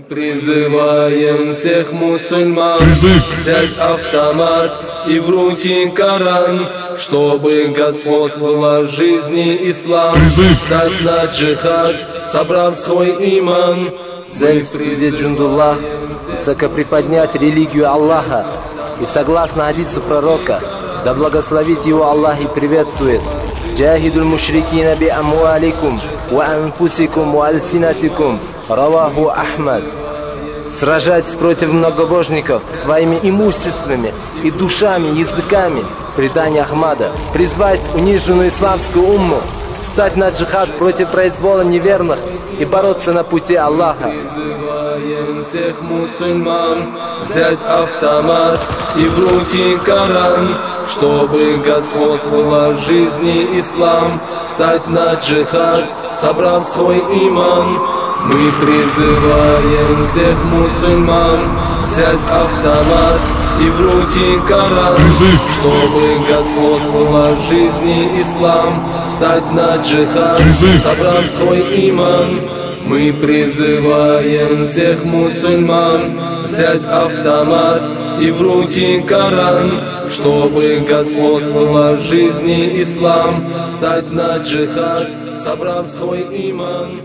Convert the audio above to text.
Призываем всех мусульман Призыв. взять автомат и в руки Коран, чтобы господствовала в жизни ислам, Призыв. стать на джихад, собрав свой иман. Цель среди джундуллах – высокоприподнять религию Аллаха и согласно хадису пророка, да благословит его Аллах и приветствует. Амуаликум ва анфусикум ва альсинатикум раваху Ахмад. Сражайтесь против многобожников своими имуществами и душами, языками. Предание Ахмада. Призвать униженную исламскую умму. Стать на джихад против произвола неверных и бороться на пути Аллаха. Всех мусульман взять автомат и в руки Коран, чтобы господствовала в жизни ислам, стать на джихад, собрав свой иман. Мы призываем всех мусульман взять автомат и в руки Коран, Призыв. чтобы господствовала в жизни ислам, стать на джихад, Призыв. собрав свой иман. Мы призываем всех мусульман взять автомат и в руки Коран, чтобы господствовала в жизни ислам, стать на джихад, собрав свой иман.